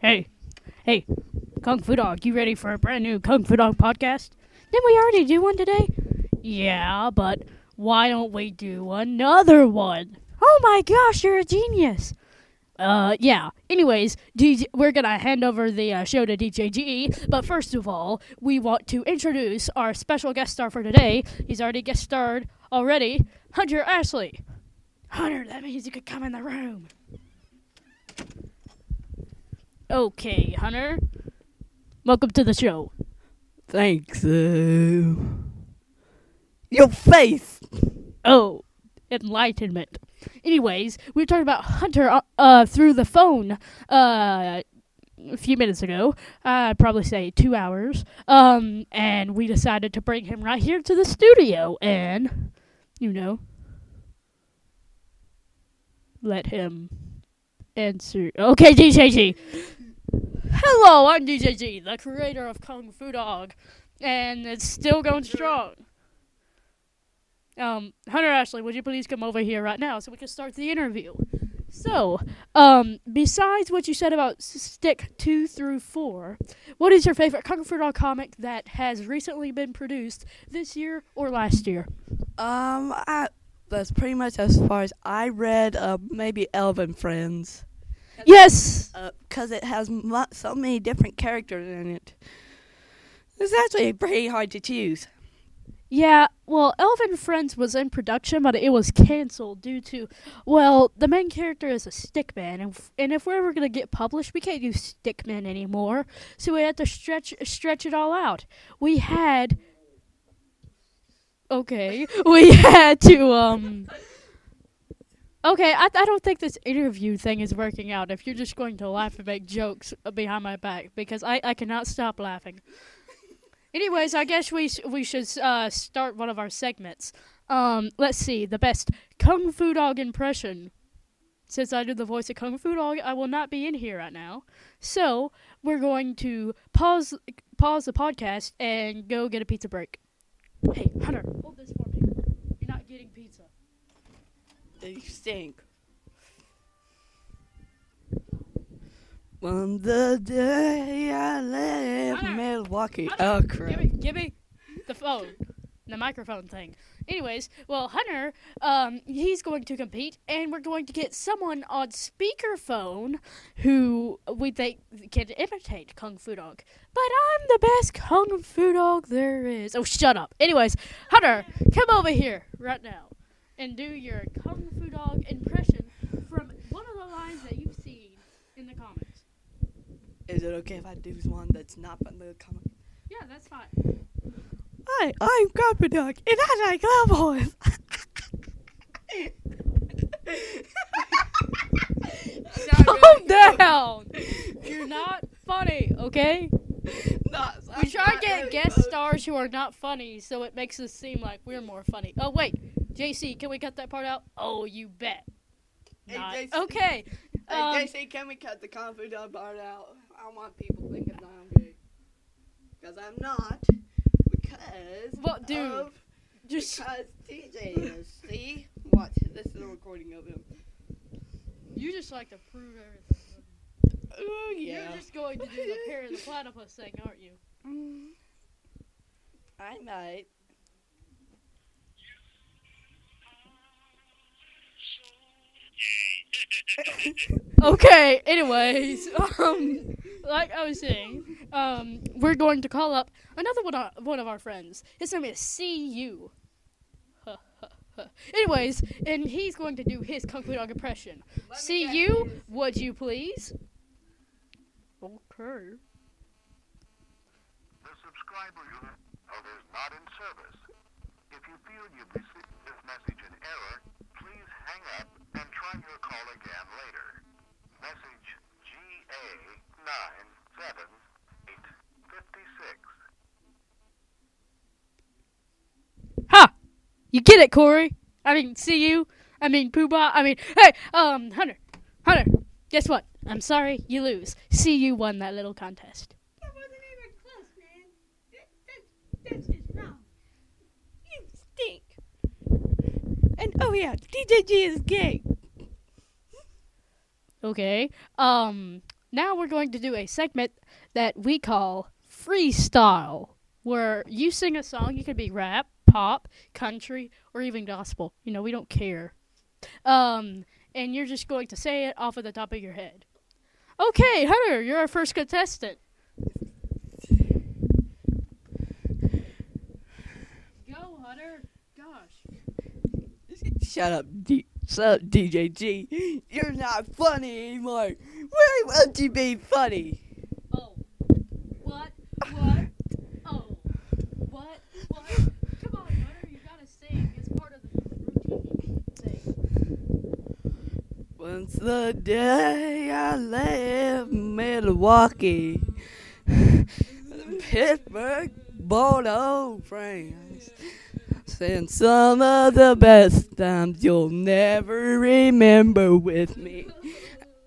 Hey, hey, Kung Fu Dog, you ready for a brand new Kung Fu Dog podcast? Didn't we already do one today? Yeah, but why don't we do another one? Oh my gosh, you're a genius! Uh, yeah. Anyways, DJ, we're gonna hand over the uh, show to DJ G. But first of all, we want to introduce our special guest star for today. He's already guest starred already, Hunter Ashley. Hunter, that means you could come in the room. Okay, Hunter. Welcome to the show. Thanks. Uh, your face. Oh, enlightenment. Anyways, we were talking about Hunter uh, uh, through the phone uh, a few minutes ago. I'd probably say two hours. Um, and we decided to bring him right here to the studio and, you know, let him answer. Okay, DJG. Hello, I'm DJG, the creator of Kung Fu Dog, and it's still going strong. Um, Hunter Ashley, would you please come over here right now so we can start the interview? So, um, besides what you said about stick two through four, what is your favorite Kung Fu Dog comic that has recently been produced this year or last year? Um, I, that's pretty much as far as I read. Uh, maybe Elven Friends. Yes. Uh, cause it has mu- so many different characters in it. It's actually pretty hard to choose. Yeah, well, Elven Friends was in production, but it was canceled due to, well, the main character is a stickman, and, f- and if we're ever gonna get published, we can't use stickmen anymore, so we had to stretch stretch it all out. We had, okay, we had to um. Okay, I, I don't think this interview thing is working out. If you're just going to laugh and make jokes behind my back, because I, I cannot stop laughing. Anyways, I guess we sh- we should uh, start one of our segments. Um, let's see the best Kung Fu Dog impression. Since I do the voice of Kung Fu Dog, I will not be in here right now. So we're going to pause pause the podcast and go get a pizza break. Hey, Hunter, hold this for me. You're not getting pizza. They stink. From the day I left Hunter! Milwaukee. Hunter, Oh Give crap! me, give me the phone, the microphone thing. Anyways, well, Hunter, um, he's going to compete, and we're going to get someone on speakerphone who we think can imitate Kung Fu Dog. But I'm the best Kung Fu Dog there is. Oh, shut up. Anyways, Hunter, come over here right now and do your Kung Fu Dog impression from one of the lines that you've seen in the comics. Is it okay if I do one that's not from the comic? Yeah, that's fine. Hi, I'm Copper Dog, and I like cowboys. Calm down. You're not funny, okay? We try to get guest stars who are not funny, so it makes us seem like we're more funny. Oh wait, JC, can we cut that part out? Oh, you bet. Hey, Not. JC. Okay. Hey, Um, JC, can we cut the Dog part out? I want people thinking that I'm gay. Because I'm not. Because. What, dude? Of, Just because TJ is. See? Watch. This is a recording of him. you just like to prove everything. Oh, yeah. You're just going to do the Perry the Platypus thing, aren't you? Mm. I might. Okay. Anyways, um, like I was saying, um, we're going to call up another one of, one of our friends. His name is CU. Anyways, and he's going to do his Kung Fu Dog impression. See CU, would you please? Okay. The subscriber unit is not in service. If you feel you've received this message in error, please hang up and try your call again later. Message GA97856. Ha! You get it, Corey. I mean, see you. I mean, Poobah. I mean, hey, um, Hunter. Hunter, guess what? I'm sorry, you lose. See you won that little contest. That wasn't even close, man. That, that, that's just wrong. You stink. And oh yeah, DJG is gay. Okay. Um, now we're going to do a segment that we call freestyle, where you sing a song. You could be rap, pop, country, or even gospel. You know, we don't care. Um, and you're just going to say it off of the top of your head. Okay, Hunter, you're our first contestant. Go, Hunter. Gosh. Shut up, Shut up, DJ G. You're not funny anymore. Why won't you be funny? Oh. What? What? Oh. What? What? Come on, Hunter, you gotta sing. It's part of the routine. Sing. Once the day I left Milwaukee, Pittsburgh old friends. Saying some of the best times you'll never remember with me.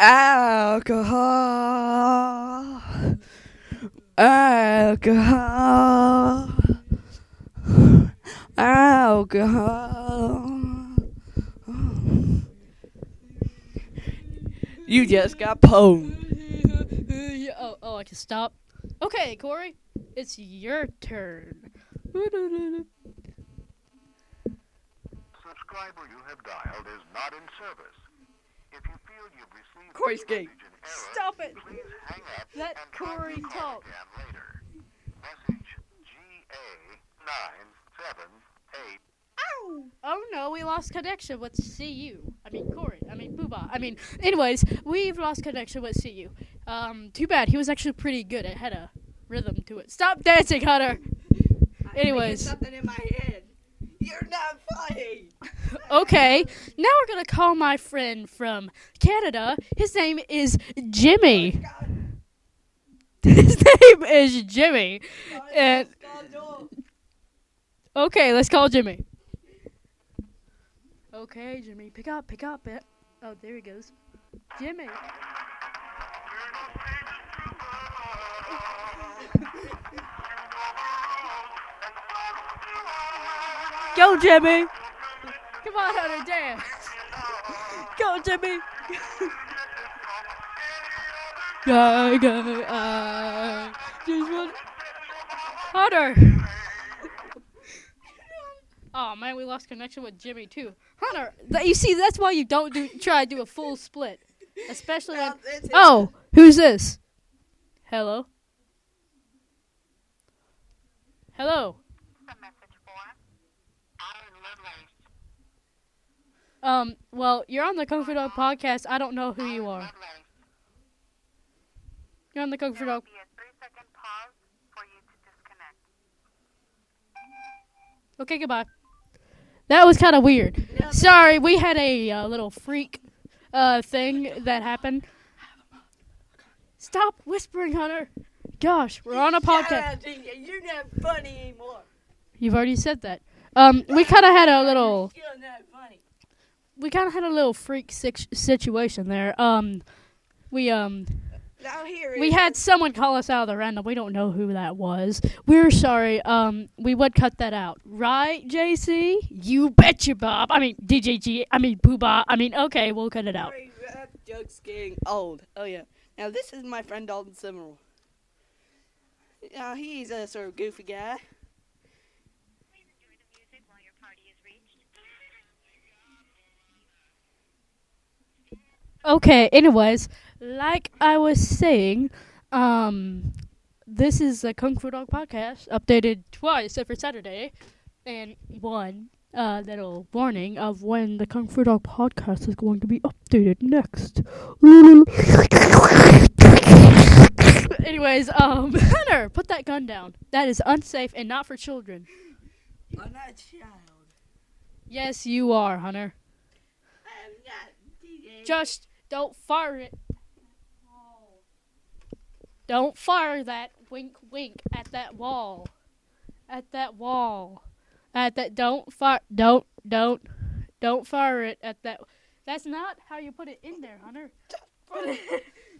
Alcohol. Alcohol. Alcohol. You just got pwned. Oh, oh, I can stop. Okay, Corey, it's your turn. subscriber you have dialed is not in service. If you feel you've received Corey's gay. error, Stop it. please hang up Let and Corey call talk. again later. Message GA978. Oh no, we lost connection with CU. I mean Corey. I mean Booba. I mean, anyways, we've lost connection with CU. Um, too bad. He was actually pretty good. It had a rhythm to it. Stop dancing, Hunter. Anyways. something in my head. You're not funny. Okay, now we're gonna call my friend from Canada. His name is Jimmy. His name is Jimmy. And okay, let's call Jimmy. Okay, Jimmy, pick up, pick up. eh. Oh, there he goes. Jimmy. Go, Jimmy. Come on, Hunter, dance. Go, Jimmy. go, go, I just want. Hunter. Oh man, we lost connection with Jimmy too. Hunter, th- you see, that's why you don't do try to do a full split, especially when. Oh, who's this? Hello. Hello. The message for Aaron Lovelace. Um. Well, you're on the Kung Fu Dog podcast. I don't know who you are. You're on the Kung Fu Dog. be a three second pause for you to disconnect. Okay, goodbye. That was kind of weird. Sorry, we had a uh, little freak uh, thing that happened. Stop whispering, Hunter. Gosh, we're on a podcast. You're not funny anymore. You've already said that. Um, we kind of had a little, You're not funny. We kind of had a little freak situ- situation there. Um, we um, Now here we had someone call us out of the random. We don't know who that was. We're sorry. Um, we would cut that out, right, JC? You betcha, Bob. I mean, DJG. I mean, Booba. I mean, okay, we'll cut it out. Sorry, that joke's getting old. Oh yeah. Now this is my friend Dalton Simmerl. Now he's a sort of goofy guy. Okay. Anyways, like I was saying, um, this is a Kung Fu Dog podcast, updated twice every Saturday, and one uh, little warning of when the Kung Fu Dog podcast is going to be updated next. Anyways, um, Hunter, put that gun down. That is unsafe and not for children. I'm not a child. Yes, you are, Hunter. I'm not DJ. Just don't fire it. Don't fire that wink wink at that wall. At that wall. At that don't fire don't don't don't fire it at that That's not how you put it in there, Hunter.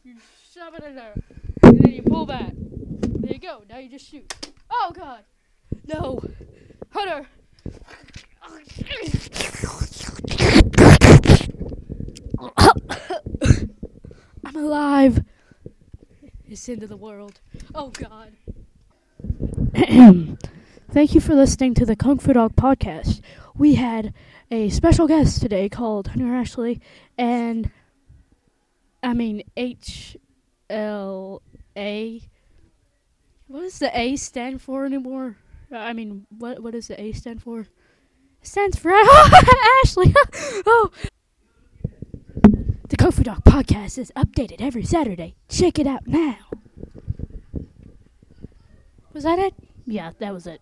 You shove it in there. And then you pull back. There you go. Now you just shoot. Oh god. No. Hunter. I'm alive. this into the world. Oh God. Thank you for listening to the Kung Fu Dog podcast. We had a special guest today called Hunter Ashley, and I mean H L A. What does the A stand for anymore? Uh, I mean, what what does the A stand for? It stands for Ashley. oh. Kung Dog podcast is updated every Saturday. Check it out now. Was that it? Yeah, that was it.